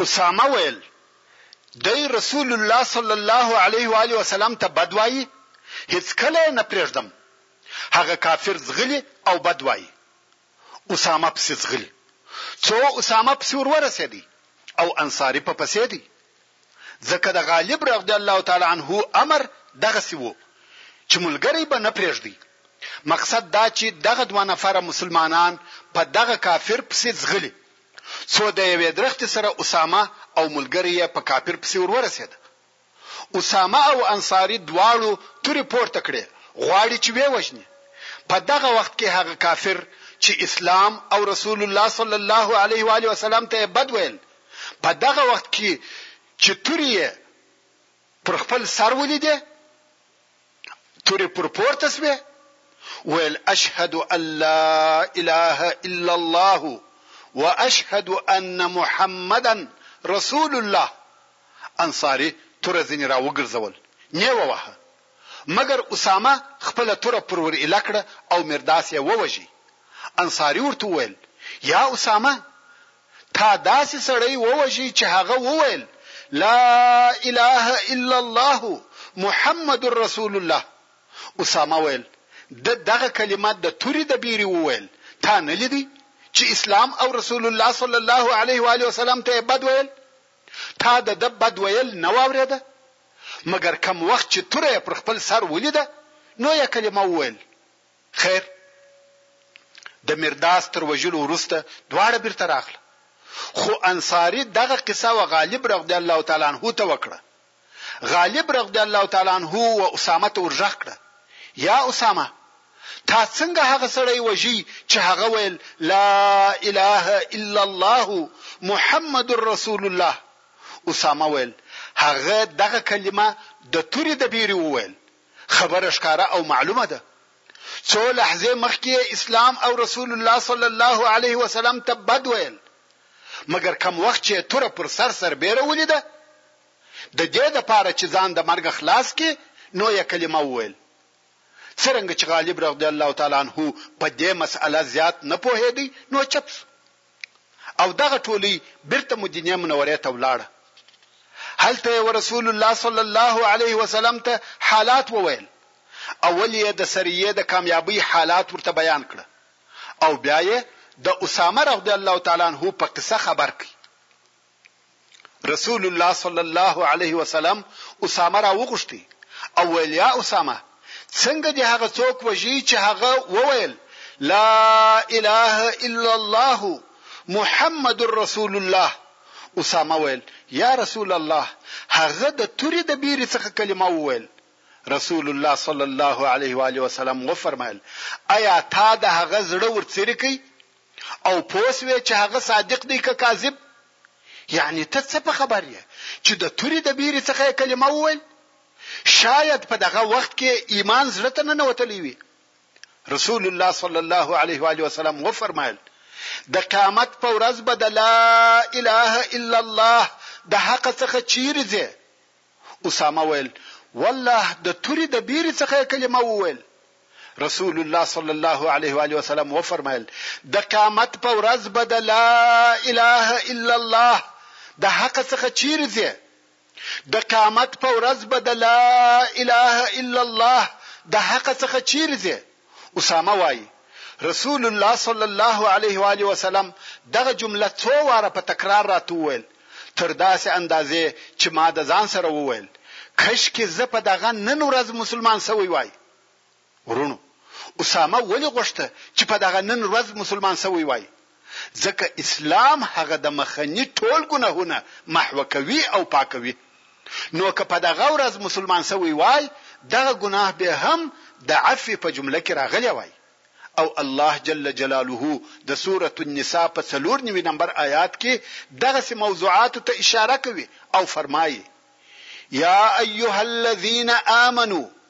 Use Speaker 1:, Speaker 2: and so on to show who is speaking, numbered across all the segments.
Speaker 1: اسامه ویل، دی رسول الله صلی الله علیه و آله وسلم ته بد وایي، هیڅکله یې نه پرېږدم. هغه کافر ځغلي او بد وایي. اسامه پسې ځغلي. څو اسامه پسې ور ورسېدی او انصاري په پسې دی. ځکه د غالب رضی الله تعالی عنه امر دغسې وو چې ملګری به نه پرېږدي، مقصد دا چې دغه دوه نفره مسلمانان په دغه کافر پسې ځغلي، څو د یوې درختې سره اسامه او ملګری یې په کافر پسې ور ورسېده. اسامه او انصاري دواړو تورې پورته کړې، غواړي چې وې وژني. په دغه وخت کې هغه کافر چې اسلام او رسول الله صلی الله علیه وآله وسلم ته یې بد ویل، په دغه وخت کي چي توري يې پر خپل سر وليدې، توري پر پورته سوې، ويل، اشهد ان لا اله الا الله واشهد ان محمدا رسول الله انصاري توره ځني را وګرځول نې وواهه مګر اسامه خپله توره پر ور اله کړه او مرداس يې ووژي انصاري ورته وويل يا اسامه تا داسې سړی ووژی چې هغه وویل، لا اله الا الله محمد رسول الله. اسامه ویل، ده دغه کلمه د تورې د بیرې وویل، تا نه لیدی چې اسلام او رسول الله صلی الله علیه و آله وسلم ته یې بد ویل؟ تا د ده بد ویل نه واورېده؟ مګر کم وخت چې توره یې پر خپل سر ولیده نو یې کلمه وویل. خیر د مرداس تر وژلو وروسته دواړه بیرته راغله خو انصاري دغه قصه و غالب رضی الله تعالی عنه ته وکړه غالب رضی الله تعالی عنه و اسامه ته ورغږ کړه یا اسامه تا څنګه هغه سړی وژی چې هغه ویل لا اله الا الله محمد رسول الله اسامه ویل هغه دغه کلمه د توري د بیري وویل خبره ښکاره او معلومه ده. څو لحظې مخکې یې اسلام او رسول الله صلی الله علیه وسلم ته بد ویل، مګر کم وخت چې یې توره پر سر سربېره ولیده، د دې لپاره چې ځان د مرګه خلاص کړي، نو یې کلمه وویل. څرنګه چې غالب رضی الله تعالی عنه په دې مسئله زیات نه پوهېدی، نو چپ شو. او دغه ټولۍ بیرته مدینې منورې ته ولاړه. هلته یې ورسول الله صلی الله علیه وسلم ته حالات وویل، اول یې د سریې د کامیابۍ حالات ورته بیان کړه او بیا یې د اسامه رضی الله تعالی عنه په قصه خبر کړ. رسول الله صلی الله علیه وسلم اسامه را وغوښتي او ویل یا اسامه څنګه دی هغه څوک وږي چې هغه وویل لا اله الا الله محمد رسول الله اسامه ویل یا رسول الله هغه د توري د بیرې څخه کلمه وویل رسول الله صلی الله علیه و علیه وسلم و فرمایل ایا تا د هغه زړه ورڅری کی او پوه سوې چې هغه صادق دی که کاذب یعنی ته څه په خبر یې چې د توري د بیرې څخه یې کلمه وویل شاید په دغه وخت کې ایمان زړه ته ننوتلی وي رسول الله صلی الله علیه و علیه وسلم و فرمایل د قیامت په ورځ به د لا اله الا الله د حق څخه چیرې ځي اسامه ویل، والله د توري د بیري څخه یې کلمه وویل. رسول الله صلی الله علیه وآله وسلم وفرمایل، د قیامت په ورځ به د لا اله الا الله د حق څخه چیري ځې؟ د قیامت په ورځ به د لا اله الا الله د حق څخه چیري ځې؟ اسامه وايي، رسول الله صلی الله علیه و آله وسلم دغه جمله څو واره په تکرار راته وویل، تر داسې اندازې چې ما د ځان سره وویل، کشکې زه په دغه نن ورځ مسلمان شوی وای. وروڼو! اسامه ولې غوښته چې په دغه نن ورځ مسلمان شوی وای؟ ځکه اسلام هغه د مخني ټول ګناهونه محو کوي او پاکوي نو که په دغه ورځ مسلمان سوی وای دغه ګناه به هم د عفو په جمله کې راغلی وای او الله جل جلاله د سورة النساء په څلور نوي نمبر آیات کې دغسې موضوعاتو ته اشاره کوي او فرمایي یا ایها الذین آمنو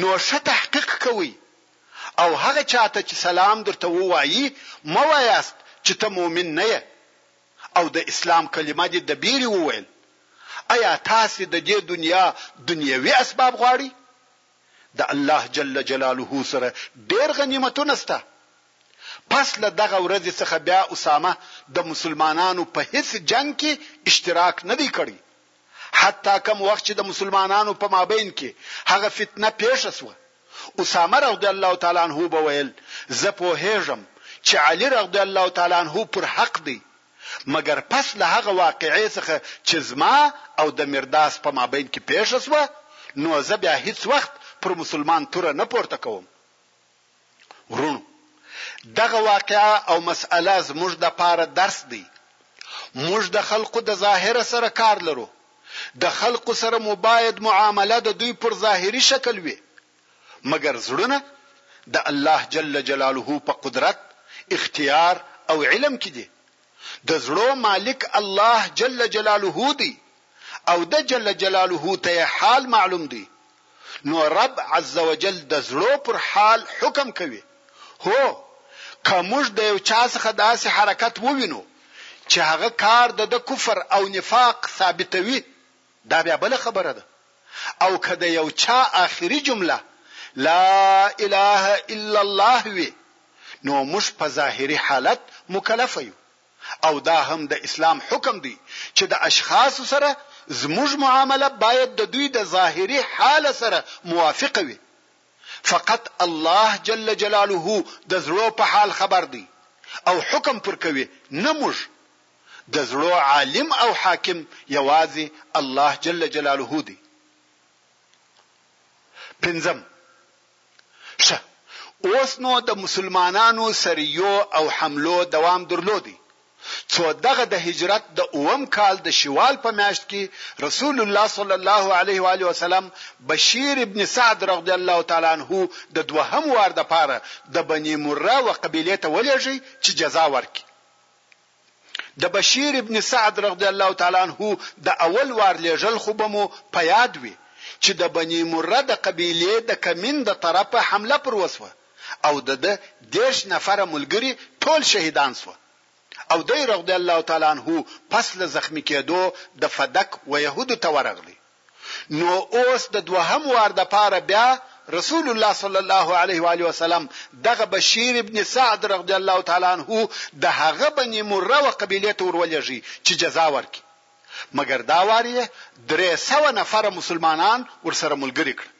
Speaker 1: نو ښه تحقیق کوئ او هغه چاته چې سلام درته ووايي مه وایاست چې ته مؤمن نه یې او د اسلام کلمه دې د بېرې وویل، ایا تاسې د دې دنیا دنیوي اسباب غواړئ؟ د الله جل جلاله سره ډېر غنیمتونه شته. پس له دغه ورځې څخه بیا اسامه د مسلمانانو په هیڅ جنګ کې اشتراک نه دی کړی. حتی کوم وخت چې د مسلمانانو په مابین کې هغه فتنه پیښه شوه اسامه رضی الله تعالی عنہ به ویل زه پوهیږم چې علي رضی الله تعالی عنہ پر حق دی مګر پس له هغه واقعې څخه چې زما او د مرداس په مابین کې پیښه شوه نو زه بیا هیڅ وخت پر مسلمان توره نه پورته کوم وروڼو دغه واقعه او مسئله زموږ د پاره درس دی موږ د خلقو د ظاهره سره کار لرو د خلقو سره مو باید معامله د دوی پر ظاهري شکل وي مګر زړونه د الله جل جلاله په قدرت اختیار او علم کې دي د زړو مالک الله جل جلاله دی او ده جل جلاله ته يې حال معلوم دی نو رب عزوجل د زړو پر حال حکم کوي هو که موږ د یو چا څخه داسې حرکت ووینو چې هغه کار د ده کفر او نفاق ثابتوي دا بیا بله خبره ده او که د یو چا آخري جمله لا اله الا الله وي نو موږ په ظاهري حالت مکلف یو او دا هم د اسلام حکم دی چې د اشخاصو سره زموږ معامله باید د دوی د ظاهري حال سره موافقه وي فقط الله جل جلاله د زړو په حال خبر دی او حکم پر کوي نه موږ د زړو عالم او حاکم یوازې الله جل جلاله دی پنځم شه اوس نو د مسلمانانو سریو او حملو دوام درلودی څو دغه د هجرت د اووم کال د شوال په میاشت کې رسول الله صلی الله علیه و آله وسلم بشیر ابن سعد رضی الله تعالی عنه د دوهم وار د پاره د بنی مره و قبیله ته ولېږي چې جزا ورکړي د بشیر ابن سعد رضی الله تعالی عنه د اول وار لېږل خو به مو په یاد وي چې د بني مره د قبیلې د کمین د طرفه حمله پر وشوه او د ده دېرش نفره ملګري ټول شهیدان شوه او دی رضی الله تعالی عنه پس له زخمي کېدو د فدک ویهودو ته ورغلی. نو اوس د دوهم وار دپاره بیا رسول الله صلی الله علیه و آله وسلم دغه بشیر ابن سعد رضی الله تعالی عنه د هغه بنی مره و قبیلې ته ورولېږي چې جزا ورکړي مګر دا وار یې درې سوه نفره مسلمانان ورسره ملګري کړل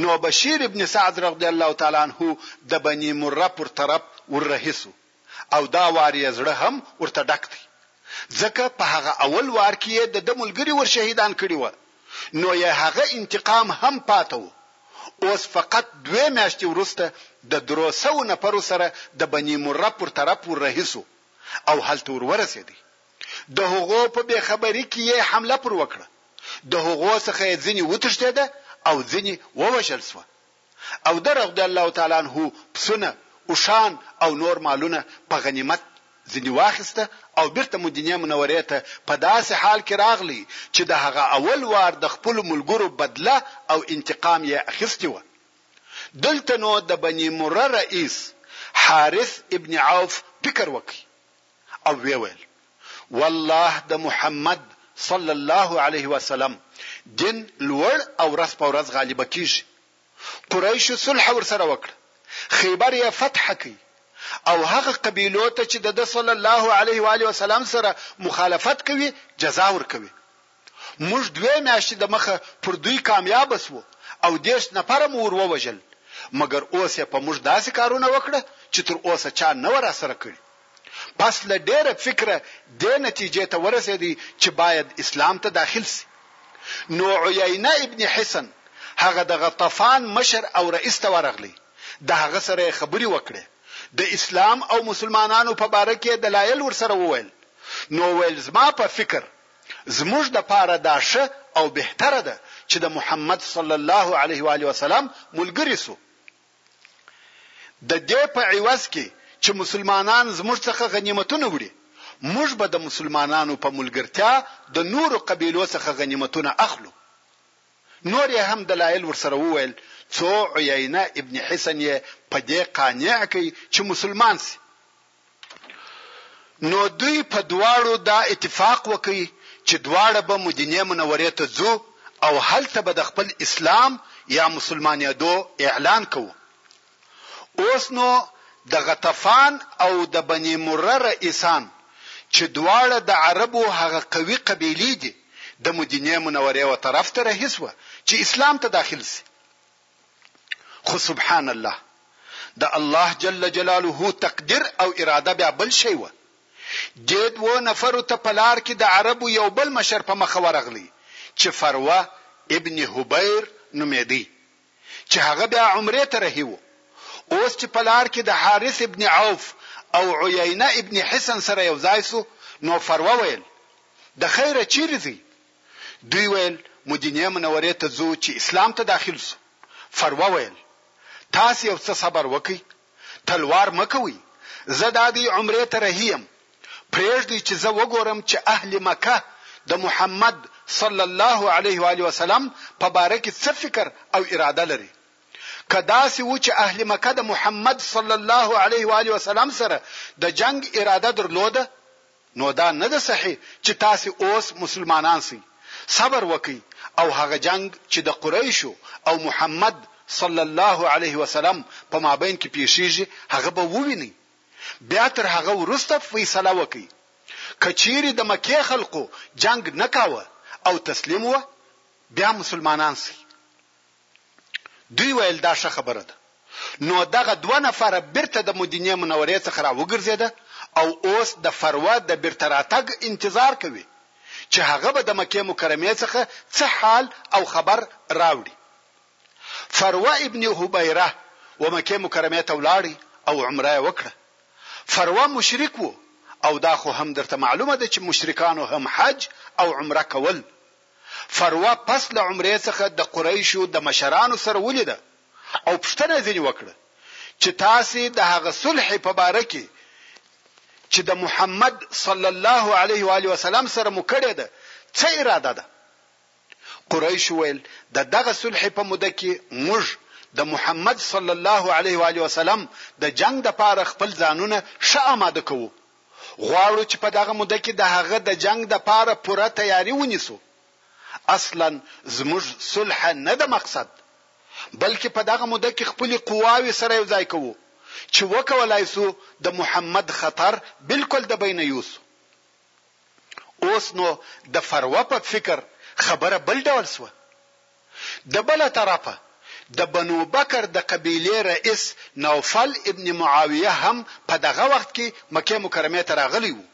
Speaker 1: نو بشیر ابن سعد رضی الله تعالی عنه د بنی مره پر طرف ور رهي سو او دا وار یې زړه هم ورته ډک دی، ځکه په هغه اول وار کې یې د ده ملګري ور شهیدان کړي وه، نو یې هغه انتقام هم پاته و، اوس فقط دوې میاشتې وروسته د درو سوو نفرو سره د بني مره پر طرف ور رهي شو او هلته ور ورسېدی، د هغو په بې خبري کې یې حمله پر وکړه، د هغو څخه یې ځینې وتښتېده او ځینې ووژل شوه. او ده رضی الله تعالی عنه پسونه، اوښان او نور مالونه په غنیمت ځنی واخیسته او بیرته مدینې منورې ته په داسې حال کې راغلی چې د هغه اول وار د خپلو ملګرو بدله او انتقام یې اخیستی وه. دلته نو د بنی مره رئیس حارث ابن عوف فکر وکړ او ویې ویل، والله د محمد صلی الله علیه وسلم دین لوړ او ورځ په ورځ غالبه کیږي، قریشو صلح ورسره وکړه، خیبر یې فتح کړ او هغه قبیلو ته چې دده صلی الله علیه وآله وسلم سره مخالفت کوي جزا ورکوي. موږ دوې میاشتې د مخه پر دوی کامیاب شوو او دېرش نفره مو ور ووژل، مګر اوس یې په موږ داسې کارونه وکړه چې تر اوسه چا نه وه راسره کړي. پس له ډېره فکره دې نتیجې ته ورسېد چې باید اسلام ته داخل شي. نو عیینه ابن حصن هغه د غطفان مشر او رئیس ته ورغلی، د هغه سره یې خبرې وکړې، د اسلام او مسلمانانو په باره کې یې دلایل ورسره وویل، نو ویل زما په فکر زموږ لپاره دا ښه او بهتره ده چې د محمد صلی الله علیه و آله وسلم ملګري شو. د دې په عوض کې چې مسلمانان زموږ څخه غنیمتونه وړي، موږ به د مسلمانانو په ملګرتیا د نورو قبیلو څخه غنیمتونه اخلو. نور یې هم دلایل ورسره وویل څو عیینه ابن حصن یې په دې قانع کړي چې مسلمان شي. نو دوی په دواړو دا اتفاق وکړ چې دواړه به مدینې منورې ته ځو او هلته به د خپل اسلام یا مسلمانېدو اعلان کوو. اوس نو د غطفان او د بني مره رئیسان چې دواړه د عربو هغه قوي قبیلې دي د مدینې منورې و طرف ته رهي شوه چې اسلام ته داخل شي. خو سبحان الله د الله جل جلاله تقدیر او اراده بیا بل شی وه دې دوو نفرو ته په لار کې د عربو یو بل مشر په مخه ورغلی چې فروه ابن هبیر نومېدی چې هغه بیا عمرې ته رهي وو اوس چې په لار کې د حارث ابن عوف او عینه ابن حسن سره یو ځای سو نو فروه ویل د خیره چیرې ځي دوی ویل مدینې منورې ته ځو چې اسلام ته داخل شو، فروه ویل، تاسې یو څه صبر وکړئ، تلوار مه کوئ، زه دادی عمرې ته رهي یم، پرېږدئ چې زه وګورم چې اهل مکه د محمد صلی الله علیه و آله وسلم په باره کې څه فکر او اراده لري، که داسې و چې اهل مکه د محمد صلی الله علیه و آله وسلم سره د جنګ اراده درلوده نو دا نه ده صحیح چې تاسې اوس مسلمانان شئ، صبر وکړئ او هغه جنګ چې د قریشو او محمد صلی الله علیه وسلم په مابین کې پېښېږي هغه به ووینئ، بیا تر هغه وروسته فیصله وکړئ. که چېرې د مکې خلقو جنګ نه کاوه او تسلیم وه، بیا مسلمانان شئ. دوی ویل دا ښه خبره ده. نو دغه دوه نفره بیرته د مدینې منورې څخه را وګرځیده او اوس د فروه د بیرته راتګ انتظار کوي چې هغه به د مکې مکرمې څخه څه حال او خبر راوړي. فروه ابن هبیره و مکې مکرمې ته ولاړی او عمره یې وکړه. فروه مشرک وو او دا خو هم درته معلومه ده چې مشرکانو هم حج او عمره کول. فروه پس له عمرې څخه د قریشو د مشرانو سره ولیده او پوښتنه یې ځینې وکړه چې تاسې د هغه صلحې په باره کې چې د محمد صلی الله علیه و آله وسلم سره مو کړې ده څه اراده ده قریش ویل د دغه صلح په موده کې موږ د محمد صلی الله علیه و علیه وسلم د جنگ د پاره خپل ځانونه ښه آماده کوو غواړو چې په دغه موده کې د هغه د جنګ دپاره پوره تیاري ونیسو، اصلا زموږ صلح نه ده مقصد، بلکې په دغه موده کې خپلې قواوې سره یو ځای کوو، چې وکولای شو د محمد خطر بالکل د بینه یوسو. اوس نو د فروه په فکر خبره بل ډول شوه. د بله طرفه د بنو بکر د قبیلې رئیس نوفل ابن معاویه هم په دغه وخت کې مکې مکرمې ته راغلی وو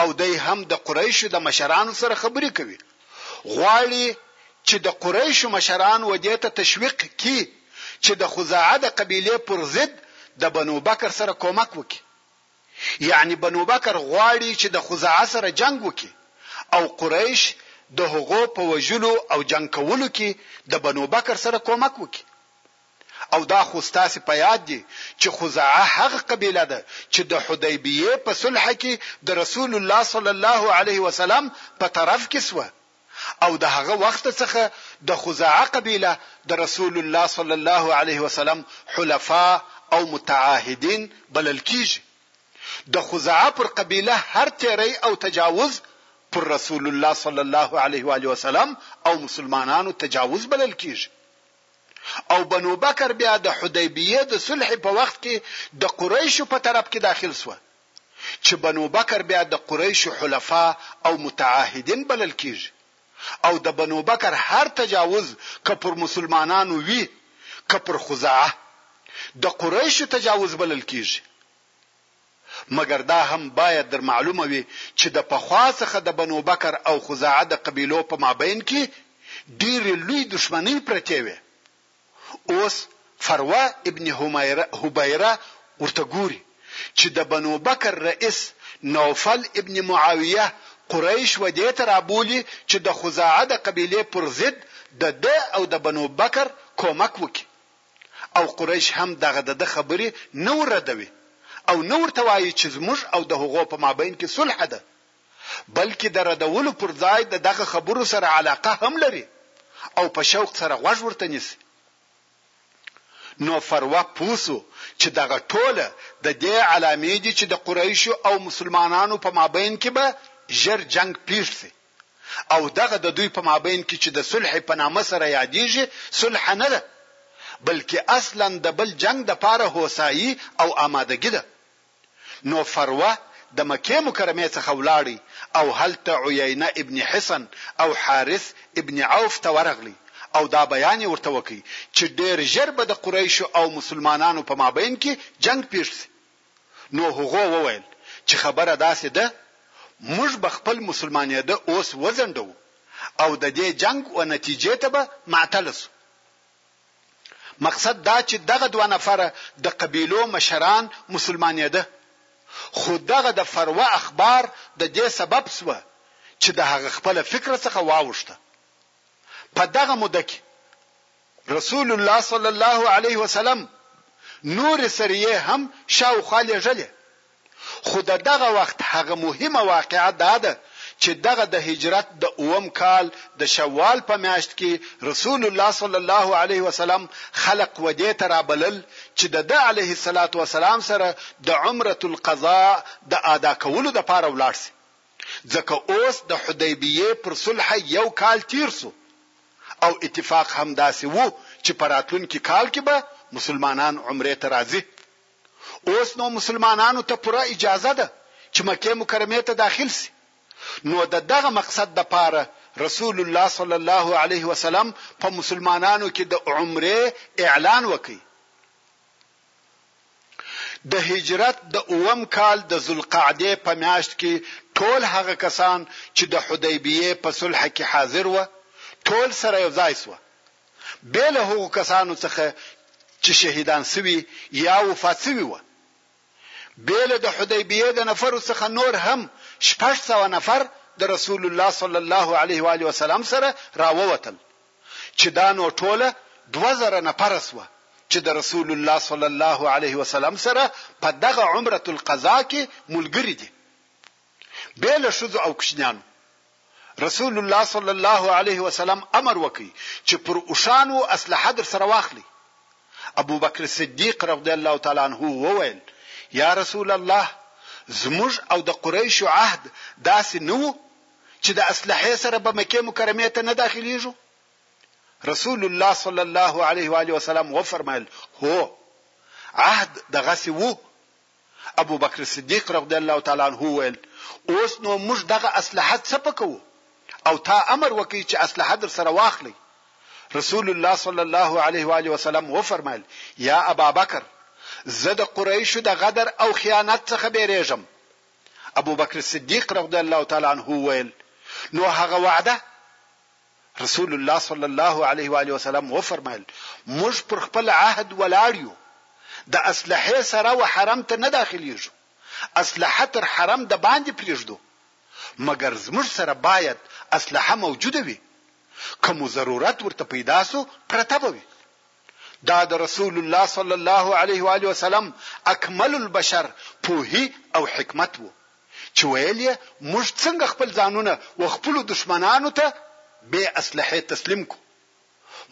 Speaker 1: او دی هم د قریشو د مشرانو سره خبرې کوي غواړي چې د قریشو مشران و دې ته تشویق کړي چې د خزاعه د قبیلې پر ضد د بنو بکر سره کومک وکړي یعنې بنوبکر غواړي چې د خزاعه سره جنګ وکړي او قریش د هغو په وژلو او جنګ کولو کې د بنوبکر سره کومک وکړي او دا خو ستاسې په یاد دي چې خزاعه هغه قبیله ده چې د حدیبیې په صلح کې د رسول الله صلی الله علیه وسلم په طرف کې شوه او د هغه وخت څخه د خزاعه قبیله د رسول الله صلی الله علیه وسلم حلفاء او متعاهدین بلل کیږي د خزاعه پر قبیله هر تیری او تجاوز پر رسول الله صلی الله علیه و آله وسلم او مسلمانانو تجاوز بلل کیږي او بنو بکر بیا د حدیبیه د صلح په وخت کې د قریشو په طرف کې داخل سو چې بنو بکر بیا د قریشو حلفاء او متعاهدین بلل کیږي او د بنو بکر هر تجاوز که پر مسلمانانو وي که پر خزاعه د قریشو تجاوز بلل کیږي. مګر دا هم باید در معلومه وي چې د پخوا څخه د بنو بکر او خزاعه د قبیلو په مابین کې ډیرې لوی دښمنۍ پرتې وې اوس فروه ابن حبیره ورته ګوري چې د بنو بکر رئیس نوفل ابن معاویه قریش و دې ته رابولي چې د خزاعه د قبیلې پر ضد د ده او د بنو بکر کومک وکړي او قریش هم دغه د ده خبرې نه ور ردوي او نه ورته وايي چې زموږ او د هغو په مابین کې صلح ده. بلکې د ردولو پر ځای د دغه خبرو سره علاقه هم لري او په شوق سره غوږ ورته نیسي. نو فروه پوه شو چې دغه ټوله د دې علامې دي چې د قریشو او مسلمانانو په مابین کې به ژر جنګ پېښ شي او دغه د دوی په مابین کې چې د صلح په نامه سره یادېږي صلح نه ده بلکې اصلا د بل جنګ دپاره هوسايي او آمادګي ده. نو فروه د مکې مکرمې څخه ولاړی او هلته عیینه ابن حصن او حارث ابن عوف ته ورغلی او دا بیان یې ورته وکړ چې ډېر ژر به د قریشو او مسلمانانو په مابین کې جنګ پېښ شي نو هغو وویل چې خبره داسې ده موږ به خپل مسلمانېده اوس وځنډوو او ددې جنګ و نتیجې ته به معطل شو. مقصد دا چې دغه دوه نفره د قبیلو مشران مسلمانېده خو دغه د فروه اخبار د دې سبب شوه چې د هغه خپله فکره څخه واوښته په دغه موده کې رسول الله صلی الله علیه وسلم نور سریه هم شاوخوا لېږلې خو د دغه وخت هغه مهمه واقعه دا ده چې دغه د هجرت د اووم کال د شوال په میاشت کې رسول الله صلی الله علیه وسلم خلق ودې ته رابلل چې د ده علیه الصلاة والسلام سره د عمرة القضاء د ادا کولو لپاره ولاړ شي ځکه اوس د حدیبیې پر صلح یو کال تیر شو او اتفاق هم داسې وو چې په راتلونکي کال کې به مسلمانان عمرې ته راځي اوس نو مسلمانانو ته پوره اجازه ده چې مکې مکرمې ته داخل شي نو د دغه مقصد د پاره رسول الله صلی الله علیه وسلم په مسلمانانو کې د عمرې اعلان وکړي د هجرت د اوم کال د ذوالقعده په میاشت کې ټول هغه کسان چې د حدیبیه په صلح کې حاضر و ټول سره یو ځای سو بې له هغو کسانو څخه چې شهیدان سوي یا وفات سوي وه. بې له د حدیبیې د نفرو څخه نور هم شپږ سوه نفر د رسول الله صلی الله علیه و آله وسلم سره راووتل چې دا نو ټوله دوه زره نفره سوه چې د رسول الله صلی الله علیه وسلم سره په دغه عمره القضا کې ملګري دي. بې له ښځو او کوچنیانو. رسول الله صلی الله علیه وسلم امر وکړ چې پر اوښانو اسلحه درسره واخلئ. ابوبکر صدیق رضی الله تعالی عنه وویل، یا رسول الله! زموږ او د قریشو عهد داسې نه و چې د اسلحې سره به مکې مکرمې ته نه داخلیږو؟ رسول الله صلی الله علیه و آله وسلم وفرمایل، هو! عهد دغسې و ابو بکر صدیق رضی الله تعالی عنه ویل اوس نو موږ دغه اسلحه څه پکوو او تا امر وکړي چې اسلحه در سره واخلي رسول الله صلی الله علیه و علیه وسلم و فرمایل یا ابا بکر زه د قریشو د غدر او خیانت څخه بیریږم ابو بکر صدیق رضی الله تعالی عنه ویل نو هغه وعده رسول الله صلی الله علیه و آله وسلم وفرمایل موږ پر خپل عهد ولاړ یو د اسلحې سره و حرم ته نه داخليږو اسلحه تر حرم د باندې پریږدو مګر زموږ سره باید اسلحه موجوده وي کوم ضرورت ورته پیدا سو پرته به وي دا د رسول الله صلی الله علیه و علیه وسلم اکمل البشر پوهی او حکمت وو چې ویل یې موږ څنګه خپل ځانونه و خپلو دښمنانو ته بې اسلحې تسلیم کړو؟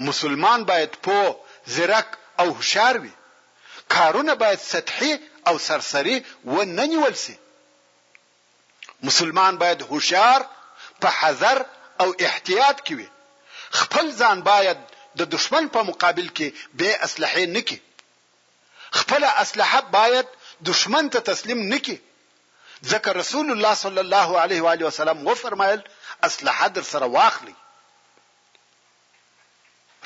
Speaker 1: مسلمان باید پوه، ځیرک او هوښیار وي. کارونه باید سطحي او سرسري و نه نیول شي. مسلمان باید هوښیار، په حذر او احتیاط کې وي. خپل ځان باید د دښمن په مقابل کې بې اسلحې نه کړي. خپله اسلحه باید دښمن ته تسلیم نه کړي، ځکه رسول الله صلی الله علیه وآله وسلم وفرمایل، اسلحه درسره واخلئ.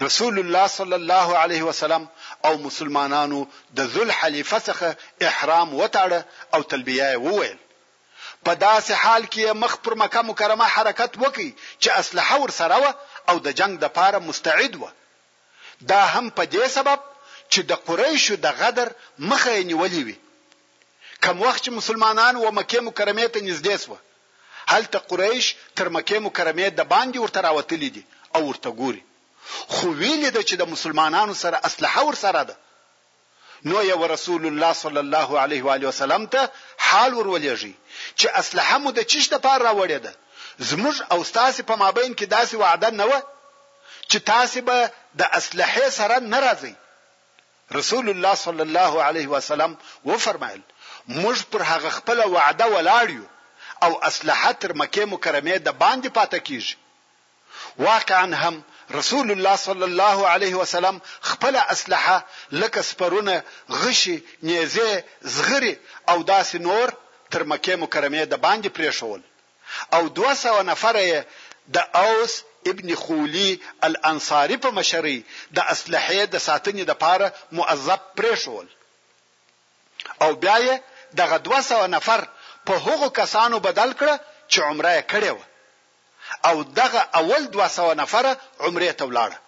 Speaker 1: رسول الله صلی الله علیه وسلم او مسلمانانو د ذوالحلیفه څخه احرام وتاړه او تلبیه یې وویل. په داسې حال کې یې مخ پر مکه مکرمه حرکت وکړ چې اسلحه ورسره وه او د جنګ دپاره مستعد وه، دا هم په دې سبب چې د قریشو د غدر مخه یې نیولې وي. کم وخت چې مسلمانان و مکې مکرمې ته نږدې شوه، هلته قریش تر مکې مکرمې د باندې ورته راوتلي دي او ورته ګوري، خو ویې لیده چې د مسلمانانو سره اسلحه ورسره ده، نو یو رسول الله صلی الله علیه و آله وسلم ته حال ور ولېږي چې اسلحه مو د چیش دپاره راوړې ده؟ زموږ او ستاسې په مابین کې داسې وعده نه وه چې تاسې به د اسلحې سره نه راځئ. رسول الله صلی الله علیه و سلم وفرمایل، موږ پر هغه خپله وعده ولاړ یو او اسلحه تر مکې مکرمې د باندې پاته کېږي. واقعا هم رسول الله صلی الله علیه وسلم خپله اسلحه لکه سپرونه، غشي، نیزې، زغري او داسې نور تر مکې مکرمې د باندې پرېښول او دوه سوه نفره یې د اوس ابن خولي الانصاري په مشرۍ د اسلحې د ساتنې لپاره موظف پرېښول او بیا یې دغه دوه سوه نفر په هغو کسانو بدل کړه چې عمره یې کړې وه. او دغه اول دوه سوه نفره عمرې ته ولاړه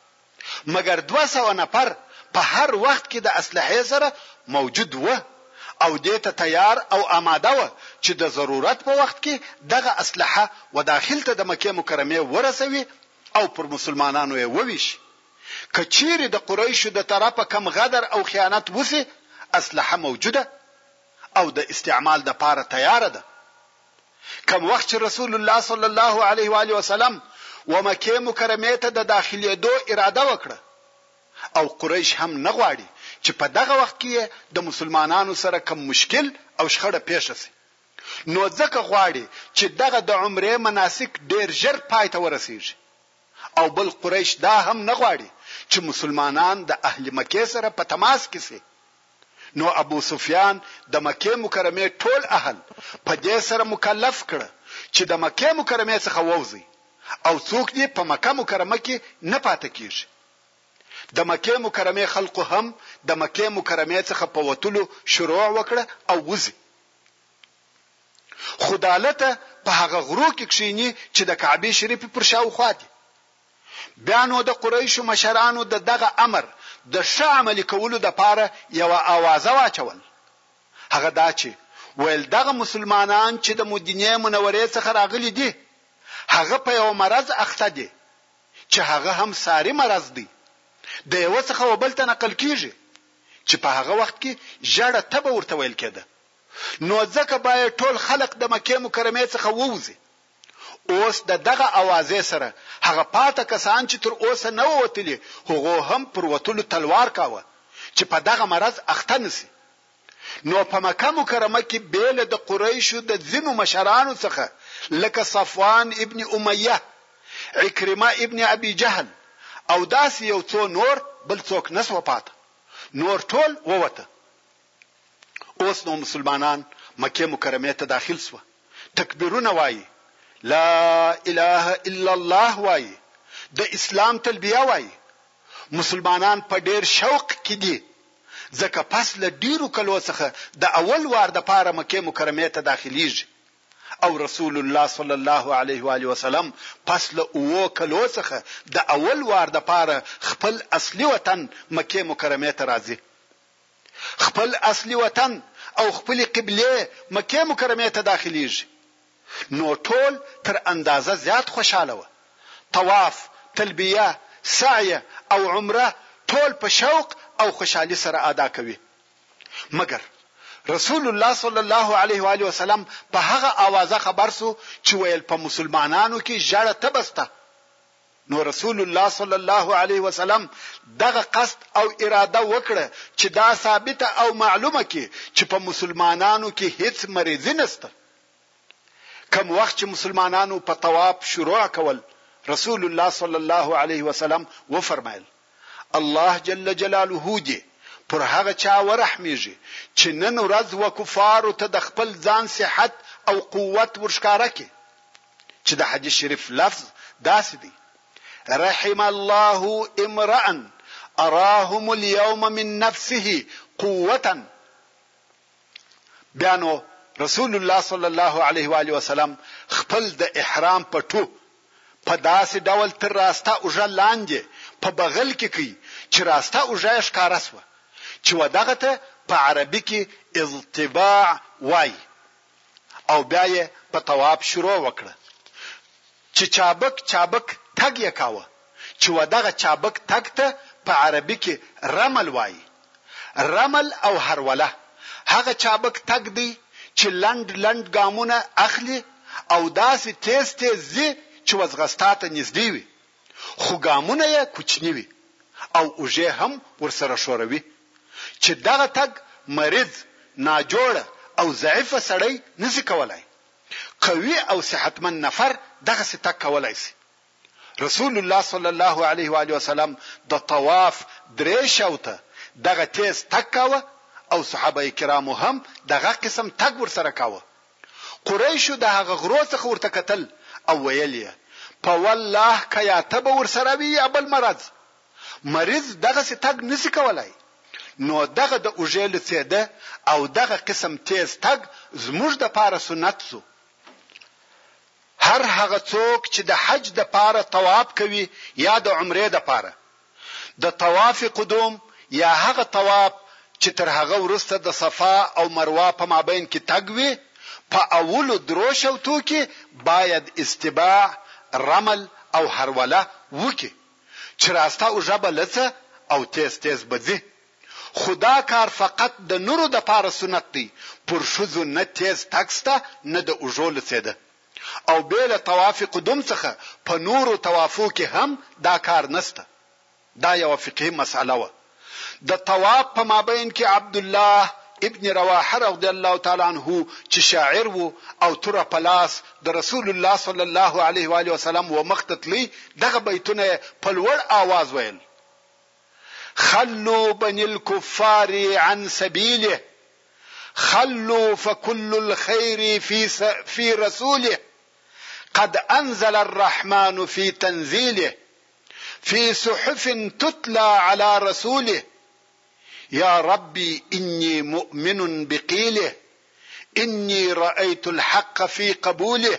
Speaker 1: مګر دوه سوه نفر په هر وخت کې د اسلحې سره موجود وه او دې ته تیار او آماده وه چې د ضرورت په وخت کې دغه اسلحه وداخل ته د مکې مکرمې ورسوي او پر مسلمانانو یې وویشي که چیرې د قریشو د طرفه کم غدر او خیانت وسي اسلحه موجوده او د استعمال د پاره تیاره ده کوم وخت چې رسول الله صلی الله علیه و علیه وسلم و مکه مکرمه ته د داخليدو اراده وکړه او قریش هم نه غواړي چې په دغه وخت کې د مسلمانانو سره کوم مشکل او شخړه پیښه شي نو ځکه غواړي چې دغه د عمره مناسک ډیر ژر پای ته ورسیږي او بل قریش دا هم نه غواړي چې مسلمانان د اهل مکه سره په تماس کې شي نو ابو سفیان د مکې مکرمې ټول اهل په دې سره مکلف کړه چې د مکې مکرمې څخه ووځئ او څوک دې په مکه مکرمه کې نه پاته کیږي. د مکې مکرمې خلقو هم د مکې مکرمې څخه په وتلو شروع وکړه او وځي. خو دالته په هغه غرو کې کښیني چې د کعبې شریفې پر شاوخوا دي. بیا نو د قریشو مشرانو د دغه امر د ښه عملي کولو دپاره یوه آوازه واچول، هغه دا چې ویل دغه مسلمانان چې د مدینې منورې څخه راغلي دي هغه په یوه مرض اخته دي چې هغه هم ساري مرض دی، د یوه څخه و بل ته نقل کیږي چې په هغه وخت کې ژړه تبه ورته ویل کیده نو ځکه باید ټول خلق د مکې مکرمې څخه ووځي. اوس د دغه اوازې سره هغه پاته کسان چې تر اوسه نه ووتلي هغو هم پر وتلو تلوار کاوه چې په دغه مرض اخته نه شي. نو په مکه مکرمه کې بې له د قریشو د ځینو مشرانو څخه لکه صفوان ابن امیه، عکرمه ابن ابي جهل او داسې یو څو نور بل څوک نه شو پاته. نور ټول ووته. اوس نو مسلمانان مکې مکرمې ته داخل شوه تکبیرونه وایي لا اله الا الله وایي د اسلام تلبیه وایي مسلمانان په ډیر شوق کې دي ځکه پس له ډیرو کلو څخه د اول وار د پاره مکه مکرمه ته داخليږي او رسول الله صلی الله علیه و علیه وسلم پس له اوو کلو څخه د اول وار د پاره خپل اصلي وطن مکه مکرمه ته راځي خپل اصلي وطن او خپلې قبلې مکې مکرمې ته داخلېږي نو ټول تر اندازه زیات خوشحاله وه، طواف، تلبیه، سعی او عمره ټول په شوق او خوشحالي سره ادا کوي مګر رسول الله صلی الله علیه و آله وسلم په هغه آوازه خبر شو چې ویل په مسلمانانو کې ژړه تبه شته نو رسول الله صلی الله علیه وسلم دغه قصد او اراده وکړه چې دا ثابته او معلومه کې چې په مسلمانانو کې هیڅ مریضي نشته کم وخت چې مسلمانانو په طواف شروع کول رسول الله صلی الله علیه وسلم و فرمایل الله جل جلاله دې پر هغه چا ورحمیږي چې نن ورځ وکفار ته د خپل ځان صحت او قوت ورشکاره کړي چې د حدیث شریف لفظ داسې دی، رحم الله امرء اراهم اليوم من نفسه قوة بیا نو رسول الله صلی الله علیه و آله وسلم خپل د احرام پټو په داسې ډول تر راسته اوږه لاندې په بغل کې کوي چې راسته اوږه یې ښکاره سوه چې ودغه ته په عربي کې اضطباع وایي او بیا یې په طواف شروع وکړه چې چابک چابک تګ یې کاوه چې و دغه چابک تګ ته په عربي کې رمل وایي. رمل او هروله هغه چابک تګ دی چې لنډ لنډ ګامونه اخلي او داسې تېز تېز ځي چې و ځغستا ته نږدې وي. خو ګامونه یې کوچني وي او اوږې هم ورسره ښوروي چې دغه تګ مریض، ناجوړه او ضعیف سړی نه شي کولای. قوي او صحتمند نفر دغسې تګ کولای شي. رسول الله صلی الله علیه و آله وسلم د طواف درې شو ته دغه تېز تګ کاوه او صحابه کرامو هم دغه قسم تګ ورسره کاوه. قريشو د هغه غرو څخه ورته کتل او ويل يې، په والله که يا ته به ورسره وې يا بل مرض. مريض دغسې تګ نه شي کولای. نو دغه د اوږې لوڅېده او دغه قسم تېز تګ زموږ دپاره سنت شو. هر هغه څوک چې د حج دپاره طواف کوي يا د عمرې دپاره. د طواف قدوم یا هغه طواف چې تر هغه وروسته د صفا او مروه په مابین کې تګ وي، په اولو درو شوطو کې باید استباع، رمل او هروله وکړي چې راسته اوږه به لڅه او تېز تېز به ځي، خو دا کار فقط د نرو لپاره سنت دی، پر ښځو نه تېز تګ شته نه د اوږو لڅېده. او بې له طواف قدوم څخه په نورو طوافو کې هم دا کار نشته. دا یوه فقهي مسئله وه. د طواف په مابین کې عبدالله ابن رواحه رضی الله تعالی عنه چې شاعر و او توره په لاس د رسول الله صلی الله علیه و آله وسلم و مخ ته تلی دغه بیتونه یې په لوړ آواز ویل. خلوا بني الكفار عن سبيله خلوا فكل الخير في س... في رسوله قد انزل الرحمن في تنزيله في صحف تتلى على رسوله يا ربي إني مؤمن بقيله إني رأيت الحق في قبوله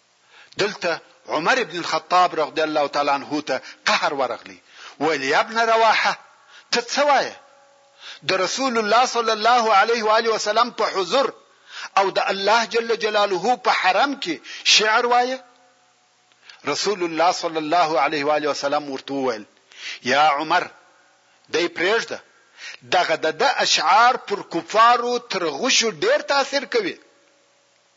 Speaker 1: دلته عمر بن الخطاب رضی الله تعالی عنه ته قهر ورغلی، ویل، یابن رواحه! ته څه وایې؟ د رسول الله صلی الله علیه و آله وسلم په حضور او د الله جل جلاله په حرم کې شعر وایې؟ رسول الله صلی الله علیه و آله وسلم ورته وویل، یا عمر! دی پرېږده، دغه د ده اشعار پر کفارو تر غشو ډېر تاثیر کوي.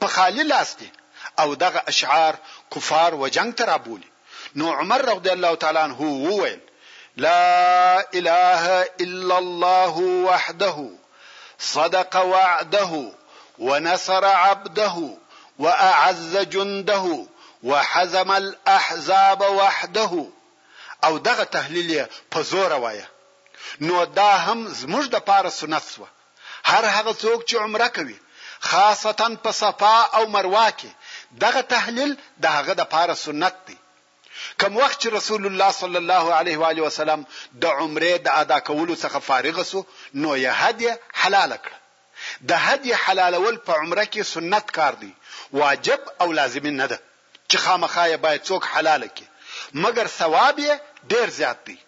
Speaker 1: په خالي لاس دي او دغه اشعار کفار و جنګ ته رابولي نو عمر رضی الله تعالی عنه وويل، لا اله الا الله وحده صدق وعده ونصر عبده واعز جنده وحزم الاحزاب وحده او دغه تهليل يې په زوره وايه نو دا هم زموږ دپاره سنت شوه. هر هغه څوک چې عمره کوي خاصتا په صفا او مروه کې دغه تحلیل د هغه د پاره سنت دی کم وخت چې رسول الله صلی الله علیه و علیه وسلم د عمره د ادا کولو څخه فارغ سو نو یې هدیه حلال کړ د هدیه حلالول په عمره کې سنت کار دی واجب او لازم نه ده چې خامخا یې باید څوک حلال کړي مګر ثواب یې ډیر زیات دی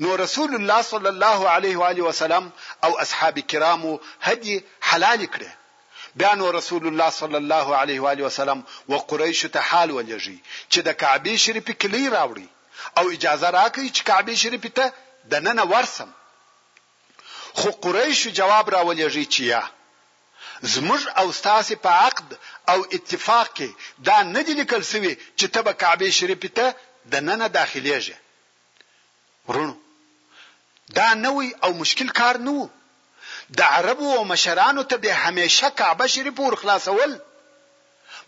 Speaker 1: نو رسول الله صلی الله علیه و آله وسلم او اصحاب کرامو هدی حلالې کړې بیا نو رسول الله صلی الله علیه و آله وسلم و قریشو ته حال ولېږي چې د کعبې شریفې کلی راوړي او اجازه راکړي چې کعبې شریفې ته دننه ورسم خو قریشو جواب راولېږي چې یا زموږ او ستاسو په عقد او اتفاق کې دا نه دي لیکل شوی چې ته به کعبه شریفه ته د ننه داخليږي وروڼو دا نوی او مشکل کار نه وو د عربو او مشرانو ته به همیشه کعبه شریف ور خلاصول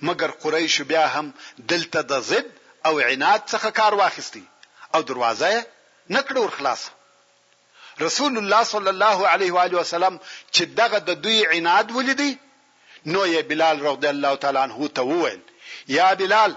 Speaker 1: مګر قریشو بیا هم دلته د ضد او عناد څخه کار واخیستی او دروازه یې نه کړه ور خلاصه رسول الله صلی الله علیه و علیه وسلم چې دغه د دوی عناد ولیدي نو یې بلال رضی الله تعالی عنه ته وویل یا بلال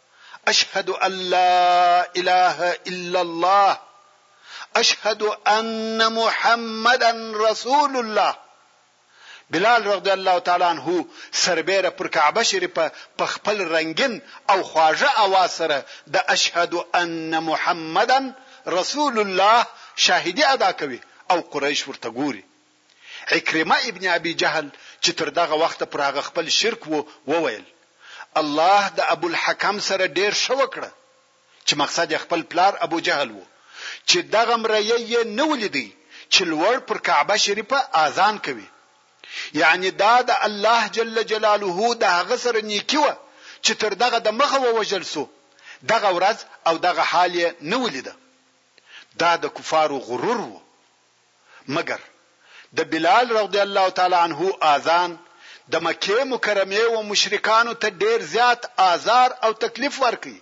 Speaker 1: اشهد ان لا اله الا الله اشهد ان محمدا رسول الله بلال رضی الله تعالی عنہ سربېره پر کعبه شریفه په خپل رنگین او خواږه اواز سره د اشهد ان محمدن رسول الله شاهدی ادا کوي او قریش ورته ګوري عکرمه ابن ابي جهل چې تر دغه وخته پر هغه خپل شرک وو، وويل، الله د ابوالحکم سره ډېر ښه وکړه، چې مقصد يې خپل پلار ابوجهل وو، چې دغه مريی يې نه وو ليدی چې لوړ پر کعبه شريفه آذان کوي، يعني دا د الله جل جلاله د هغه سره نيکي وه، چې تر دغه د مخه ووژل شو، دغه ورځ او دغه حال يې نه وو ليده. دا د کفارو غرور وو، مګر د بلال رضی الله تعالی عنه آذان د مکې مکرمې و مشرکانو ته ډېر زیات آزار او تکلیف ورکړي.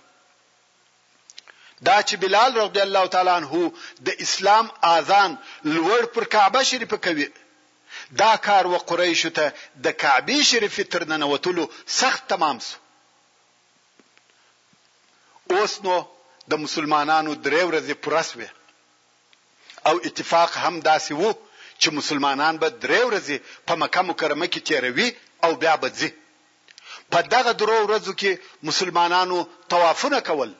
Speaker 1: دا چې بلال رضی الله تعالی عنه د اسلام آذان لوړ پر کعبه شریفه کوي دا کار و قریشو ته د کعبې شریفې تر ننوتلو سخت تمام سو. اوس نو د مسلمانانو درې ورځې پوره سوې. او اتفاق هم داسې وو چې مسلمانان به درې ورځې په مکه مکرمه کې تیروي او بیا به ځي په دغه درو ورځو کې مسلمانانو طوافونه کول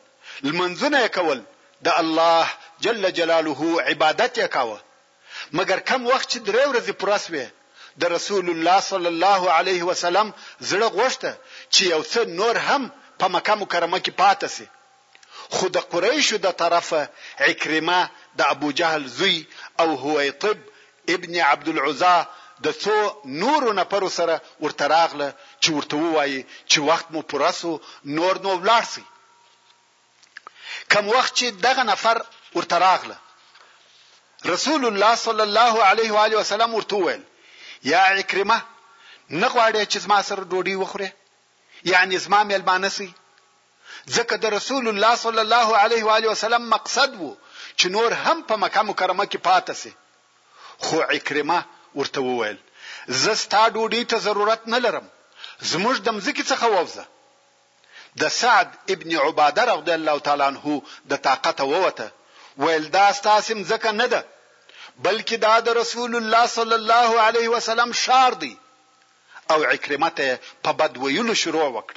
Speaker 1: لمنځونه یې کول د الله جل جلاله عبادت یې کاوه مګر کم وخت چې درې ورځې پوره سوې د رسول الله صلی الله علیه وسلم زړه غوښته چې یو څه نور هم په مکه مکرمه کې پاتې سي خو د قريشو د طرفه عکرمه د ابوجهل زوی او حويطب ابن عبدالعزی د څو نورو نفرو سره ورته راغله چې ورته ووايي چې وخت مو پوره سو نور نو ولاړ سئ. کوم وخت چې دغه نفر ورته راغله رسول الله صلی الله علیه و علیه وسلم ورته وویل یا عکرمه نه غواړې چې زما سره ډوډۍ وخورې یعنی زما میلمانه سي ځکه د رسول الله صلی الله علیه و آله وسلم مقصد وو چې نور هم په مکه مکرمه کې پاته سي خو عکرمه ورته وویل زه ستا ډوډۍ ته ضرورت نه لرم زموږ د مځکې څخه ووځه د سعد ابن عباده رضی الله تعالی عنه د طاقت ووته ویل دا ستاسو مځکه نه ده بلکې دا د رسول الله صلی الله علیه وسلم شار دی او عکرمه ته په بد ویلو شروع وکړ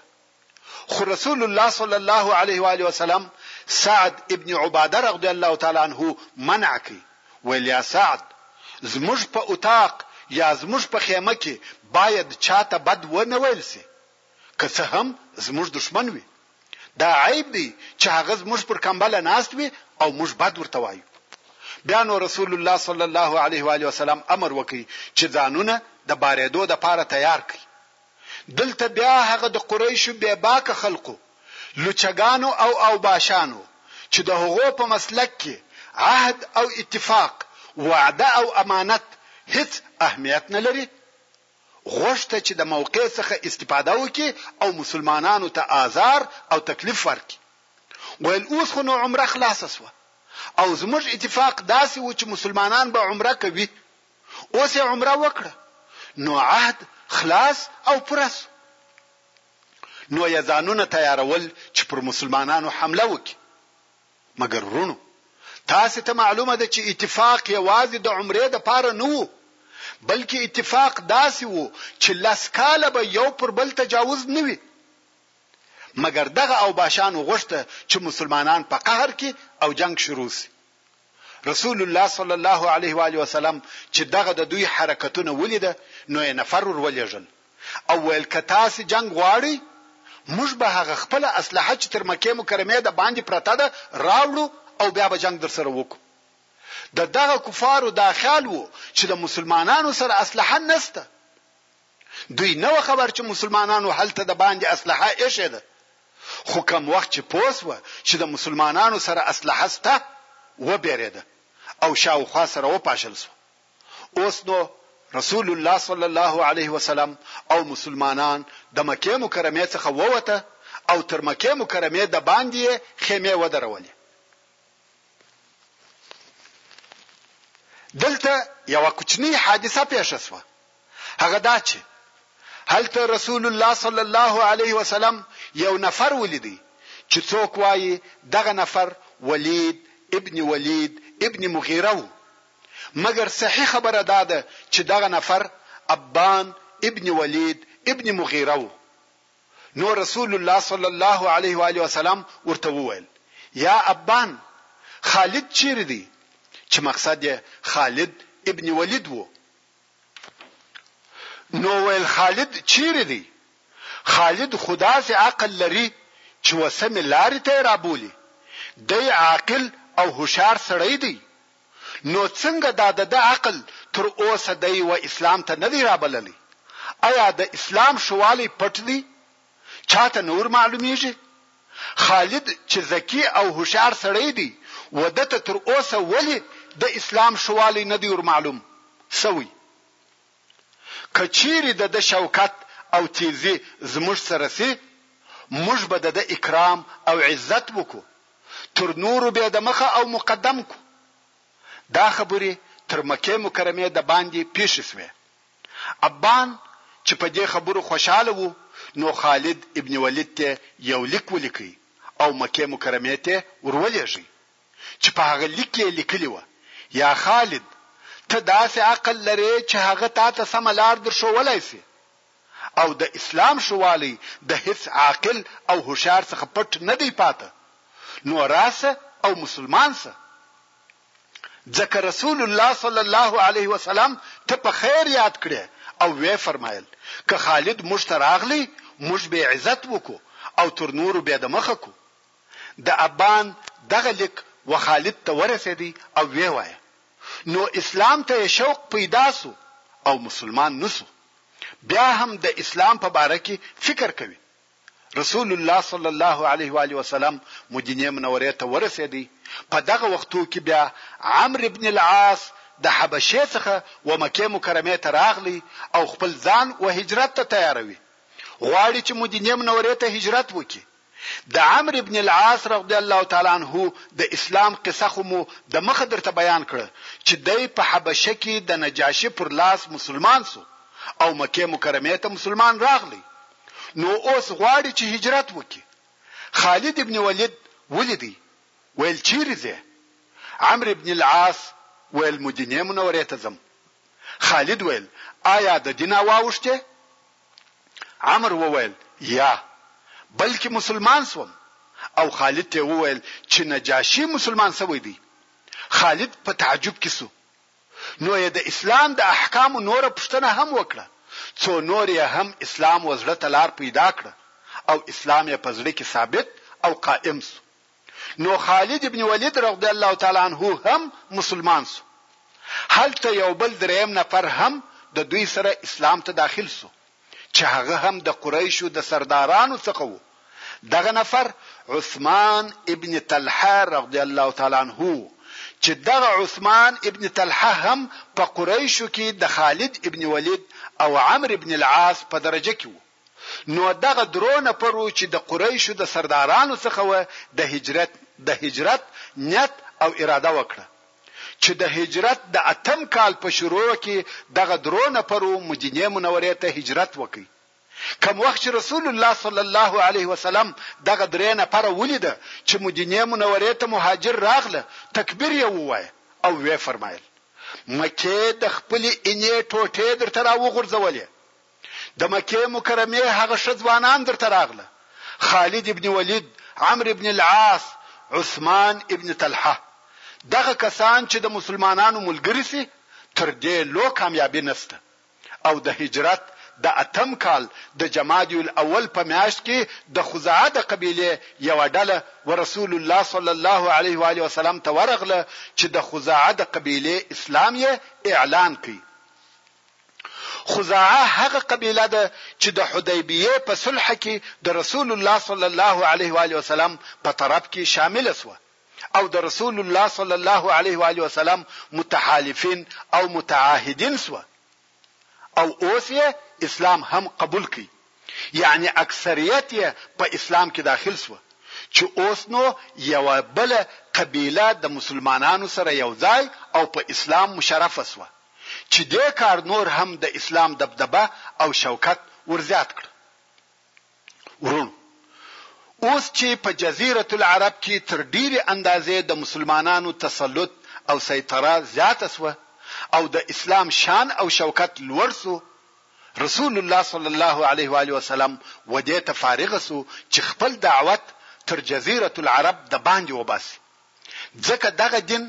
Speaker 1: خو رسول الله صلی الله علیه و آله وسلم سعد ابن عباده رضی الله تعالی عنه منع کړ ویل یا سعد زموږ په اتاق یا زموږ په خیمه کې باید چاته بد و نه ویل سي که څه هم زموږ دشمن وي دا عیب دی چې هغه زموږ پر کمبله ناست وي او موږ بد ورته وایو بیا نو رسول الله صلی الله علیه و علیه وسلم امر وکړي چې ځانونه د بارېدو د پاره تیار کړي دلته بیا هغه د قریشو بې باکه خلقو، لوچګانو او اوباشانو، چې د هغو په مسلک کې عهد او اتفاق، وعده او امانت هیڅ اهمیت نه لري، غوښته چې د موقع څخه استفاده وکړي او مسلمانانو ته آزار او تکلیف ورکړي. ویل اوس خو نو عمره خلاصه شوه او زموږ اتفاق داسې و چې مسلمانان به عمره کوي، اوس یې عمره وکړه نو عهد خلاص او پوره سو. نو یې ځانونه تیارول چې پر مسلمانانو حمله وکړي. مګر وروڼو! تاسې ته معلومه ده چې اتفاق یوازې د عمرې د پاره نه وو، بلکې اتفاق داسې وو چې لس کاله به یو پر بل تجاوز نه وي. مګر دغه اوباشانو غوښته چې مسلمانان په قهر کې او جنګ شروع سي. رسول الله صلی الله علیه و علیه وسلم چې دغه د دوی حرکتونه ولیده نو یې نفر ور ولېږل او ویل که تاسو جنگ غواړئ موږ به هغه خپل اسلحه چې تر مکه مکرمه د باندې پرته ده راوړو او بیا به جنگ در سره وکړو د دغه کفارو دا خیال وو چې د مسلمانانو سره اسلحه نسته دوی نه و خبر چې مسلمانانو هلته د باندې اسلحه ایښې ده خو کم وخت چې پوه سوه چې د مسلمانانو سره اسلحه سته وبېرېده او شاوخوا سره وپاشل سو اوس نو رسول الله صلی الله علیه وسلم او مسلمانان د مکه مکرمه څخه ووته او تر مکه مکرمه د باندې خیمه ودرولې دلته یو کوچنی حادثه پیښه شوه هغه دا چې هلته رسول الله صلی الله علیه وسلم یو نفر ولیدی چې څوک وایي دغه نفر ولید ابن ولید ابن مغیره وو مګر صحیح خبره دا ده چې دغه نفر ابان ابن ولید ابن مغیره وو نو رسول الله صلی الله علیه و علیه وسلم ورته وویل یا ابان خالد چیرې دی چې مقصد یې خالد ابن ولید وو نو ویل خالد چیرې دی؟ خالد خو داسې عقل لري چې و سمې لارې ته یې رابولي، دی عاقل او هوښیار سړی دی، نو څنګه دا د ده عقل تر اوسه دی و اسلام ته نه دی رابللی؟ ایا د اسلام ښهوالی پټ دی؟ چاته نه ور معلوميږي؟ خالد چې ذکي او هوښيار سړی دی و ده ته تر اوسه ولي د اسلام ښوالی نه دی ور معلوم شوی؟ که چيري د ده شوکت او تيزي زموږ سره شي موږ به د ده اکرام او عزت وکړو تر نورو بې د مخه او مقدم کړو. دا خبري تر مکې مکرمې د باندي پيښي شوې. ابان چې په دې خبرو خوشحاله وو نو خالد ابن ولید ته یو لیک ولیکی او مکې مکرمې ته ورولېږی چې په هغه لیک یې لیکلي وه، یا خالد! ته داسې عقل لرې چې هغه تا ته سمه لار درښوولای شي او د اسلام ښووالی د هیڅ عاقل او هوښیار څخه پټ نه دی پاته، نو راشه او مسلمان شه. ځکه رسول الله صلی الله علیه وسلم ته په خیر یاد کړې او وې فرمایل که خالد موږ ته راغلی موږ به عزت وکړو او تر نورو به د مخه کو د ابان دغه لیک و خالد ته ورسېدی او وې وایه نو اسلام ته شوق پیدا سو او مسلمان نسو بیا هم د اسلام په باره کې فکر کوي رسول الله صلی الله علیه و آله وسلم مدینې منورې ته ورسېدی، په دغه وختو کې بیا عمرو بن العاص د حبشې څخه و مکې مکرمې ته راغلی او خپل ځان و هجرت ته تیاروي، غواړي چې مدینې منورې ته هجرت وکړي. د عمرو بن العاص رضی الله تعالی عنه د اسلام قصه خو مو د مخه درته بیان کړه چې دی په حبشه کې د نجاشي پر لاس مسلمان شو او مکې مکرمې ته مسلمان راغلی، نو اوس غواړي چې هجرت وکړي. خالد ابن ولید ولیدی ویل چیرې ځې؟ عمرو ابن العاص ویل مدینې منورې ته ځم. خالد ویل آیا د دین واوښتې؟ عمرو وویل یا بلکې مسلمان شوم او خالد ته وویل چې نجاشي مسلمان شوی دی. خالد په تعجب کې شو نو یې د اسلام د احکامو نوره پوښتنه هم وکړه، څو نور یې هم اسلام و زړه ته لار پیدا کړه او اسلام یې په زړه کې ثابت او قائم شو. نو خالد بن ولید رضی الله تعالی عنه هم مسلمان شو. هلته یو بل دریم نفر هم د دوی سره اسلام ته داخل شو. چې هغه هم د قریشو د سردارانو څخه و دغه نفر عثمان ابن طلحه رضی الله تعالی عنه چې دغه عثمان ابن طلحه هم په قریشو کې د خالد ابن ولید او عمرو ابن العاص په درجه کې وو نو دغه درونه پرو چې د قریشو د سردارانو څخه و د هجرت د هجرت نیت او اراده وکړه چې د هجرت د اتم کال په شروع کې دغه درو نفرو مدینې منورې ته هجرت وکړ. کوم وخت چې رسول الله صلی الله علیه وسلم دغه درې نفره ولیده چې مدینې منورې ته مهاجر راغله تکبیر یې ووایه او ویې فرمایل مکې د خپلې اینې ټوټې درته راوغورځولې. د مکې مکرمې هغه ښه ځوانان درته راغله، خالد ابن ولید، عمرو ابن العاص، عثمان ابن طلحه، دغه کسان چې د مسلمانانو ملګري شي تر دې لو کامیابي نشته او د هجرت د اتم کال د جمادی الاول په میاشت کې د خزاعه د قبیلې یوه ډله ورسول الله صلی الله علیه و آله وسلم ته ورغله چې د خزاعه د قبیلې اسلام یې اعلان کړ خزاعه هغه قبیله ده چې د حدیبیه په صلح کې د رسول الله صلی الله علیه و آله وسلم په طرف کې شامل شوه او د رسول الله صلی الله علیه و آله وسلم متحالفین او متعاهدین شوه او اوس یې اسلام هم قبول کړي یعنی اکثریت یې په اسلام کې داخل شو چې اوس نو یو بل قبیله د مسلمانانو سره یو ځای او په اسلام مشرفه شو چي دې کار نور هم د اسلام دبدبه او شوکت ورزیات کړ. وروڼو! اوس چي په جزیرة العرب کي تر ډېري اندازې د مسلمانانو تسلط او سیطره زیاته سوه او د اسلام شان او شوکت لوړ سو، رسول الله صلی الله علیه وآله وسلم ودې ته فارغ سو چي خپل دعوت تر جزیرة العرب دباندي وباسي ځکه دغه دين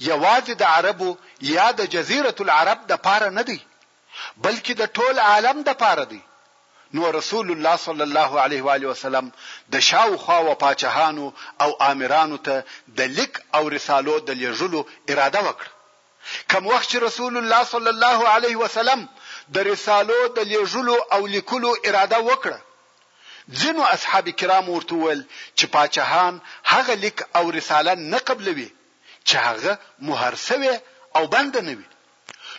Speaker 1: يوازې د عربو يا د جزيرة العرب د پاره نه دی بلکې د ټول عالم د پاره دی نو رسول الله صلی الله علیه و آله وسلم د شاوخوا و پاچهانو او آمرانو ته د لیک او رسالو د لېږلو اراده وکړه کوم وخت چې رسول الله صلی الله علیه وسلم د رسالو د لېږلو او لیکلو اراده وکړه ځینو اصحاب کرامو ورته وویل چې پاچاهان هغه لیک او رساله نه قبلوي چې هغه مهر شوې او بنده نه وي.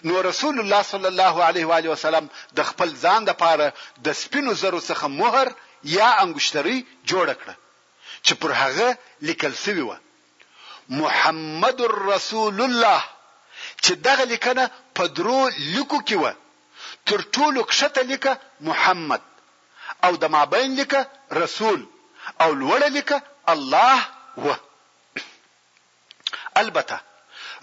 Speaker 1: نو رسول الله صلی الله علیه وآله وسلم د خپل ځان لپاره د سپینو زرو څخه مهر یا انګشترۍ جوړه کړه چې پر هغه لیکل شوي وه، محمد رسول الله چې دغه لیکنه په درو لیکو کې وه تر ټولو کښته لیکه محمد او د مابین لیکه رسول او لوړه لیکه الله وه البته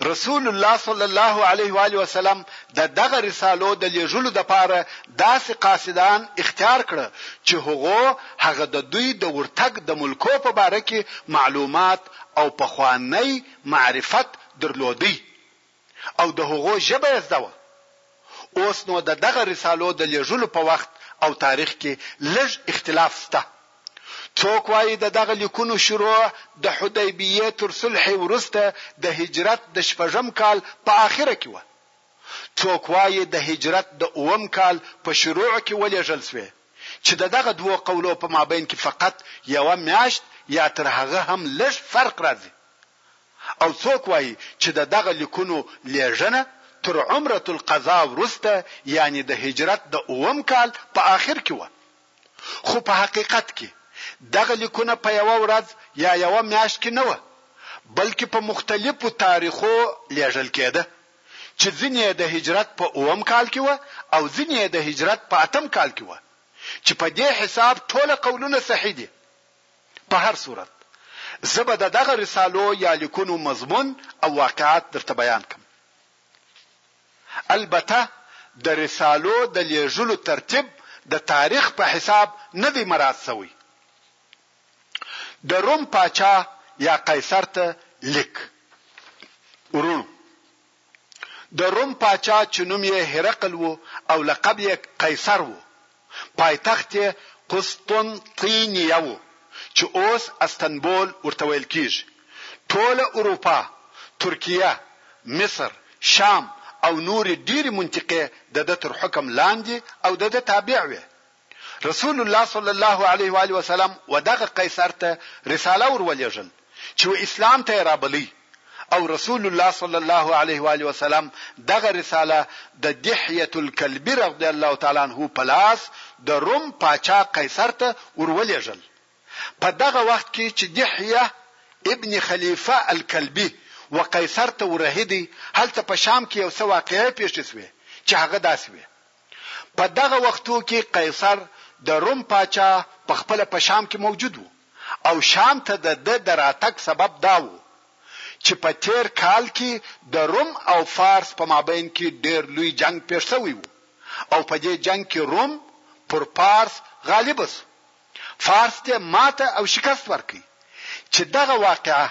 Speaker 1: رسول الله صلی الله علیه و آله وسلم د دغه رسالو د لیږلو د پاره داسې قاصدان اختیار کړه چې هغه هغه د دوی د ورتګ د ملکو په باره کې معلومات او پخوانی معرفت درلودی او د هغو ژبه یې زده وه. اوس نو د دغه رسالو د لېږلو په وخت او تاریخ کې لږ اختلاف شته. څوک وايي د دغه لیکونو شروع د حدیبیې تر صلحې وروسته د هجرت د شپږم کال په آخره کې وه. څوک وايي د هجرت د اووم کال په شروع کې ولېږل شوې، چې د دغه دوو قولو په مابین کې فقط یوه میاشت یا تر هغه هم لږ فرق راځي. او څوک وايي چې د دغه لیکونو لېږنه تر عمرة القضاء وروسته یعنې د هجرت د اووم کال په آخر کې وه خو په حقیقت کې دغه لیکونه په یوه ورځ یا یوه میاشت کې نه وه بلکې په مختلفو تاریخو لېږل کېده چې ځینې یې د هجرت په اووم کال کې وه او ځینې یې د هجرت په اتم کال کې وه چې په دې حساب ټوله قولونه صحیح دي. په هر صورت زه به د دغه رسالو یا لیکونو مضمون او واقعات درته بیان کم. البته د رسالو د لیږلو ترتیب د تاریخ په حساب نه دی مراعت شوی. د روم پاچا یا قیصر ته لیک. وروڼو! د روم پاچا چې نوم یې هرقل و او لقب یې قیصر و، پایتخت یې قسطنطینیه و چې اوس استنبول ورته ویل کېږي، ټوله اروپا، ترکیه، مصر، شام او نورې ډېرې منطقې د ده تر حکم لاندې او د ده تابع وې. رسول الله صلی الله علیه وآله وسلم ودغه قیصر ته رساله ور ولېږل چې و اسلام ته یې رابلۍ او رسول الله صلی الله علیه وآله وسلم دغه رساله د دحیة الکلبی رضی الله تعالی عنه په لاس د روم پاچا قیصر ته ور ولېږل په دغه وخت کې چې دحیه ابن خلیفه الکلبی و قیصر ته ورهیدی هلته په شام کې یو څه واقعې پېښې شوې چې هغه داسې وې په دغه وختو کې قیصر د روم پاچا په خپله په شام کې موجود و او شام ته د ده د راتګ سبب دا و چې په تېر کال کې د روم او فارس په مابین کې ډېر لوی جنګ پېښ شوی و او په دې جنګ کې روم پر فارس غالب شو، فارس ته ماته او شکست ورکړ چې دغه واقعه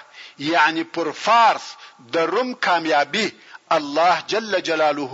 Speaker 1: یعنې پر فارس د روم کامیابي الله جل جلاله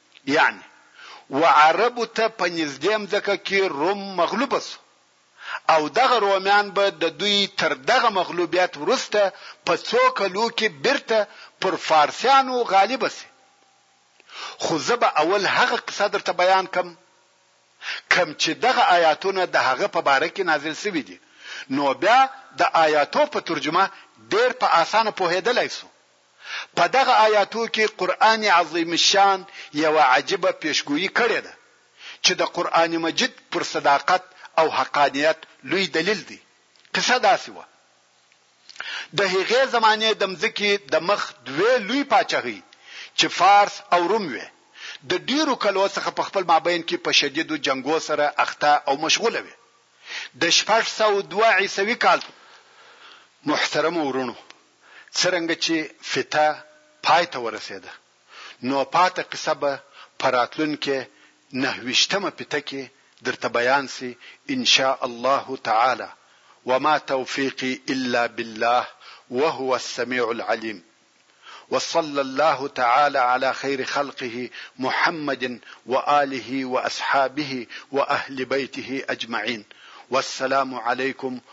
Speaker 1: یعنې و عربو ته په نږدې مځکه کې روم مغلوب شو او دغه رومیان به د دوی تر دغه مغلوبیت وروسته په څو کلو کې بیرته پر فارسیانو غالب شي. خو زه به اول هغه قصه درته بیان کړم کوم چې دغه آیاتونه د هغه په باره کې نازل شوي دي نو بیا د آیاتو په ترجمه ډیر په آسانه پوهیدلای شو. په دغه آیاتو کې قرآن عظیم الشان یوه عجیبه پېښګویي کړې ده، چې د قرآن مجید پر صداقت او حقانیت لوی دلیل دی. قصه داسې وه، د هغې زمانې د مځکې د مخ دوې لوی پاچهۍ، چې فارس او روم وې، د ډېرو کلو څخه په خپل مابین کې په شدیدو جنګو سره اخته او مشغوله وې. د شپږ سوه دوه عیسوي کال محترمو وروڼو! څرنګه چې فیته پای ته ورسېده، نو پاته قصه به په راتلونکې نهویشتمه فیته کې درته بیان شي ان شاء الله تعالی وما توفیقی الا بالله وهو السمیع العلیم وصلی الله تعالی علی خیر خلقه محمد وآله واصحابه واهل بیته اجمعین والسلام علیکم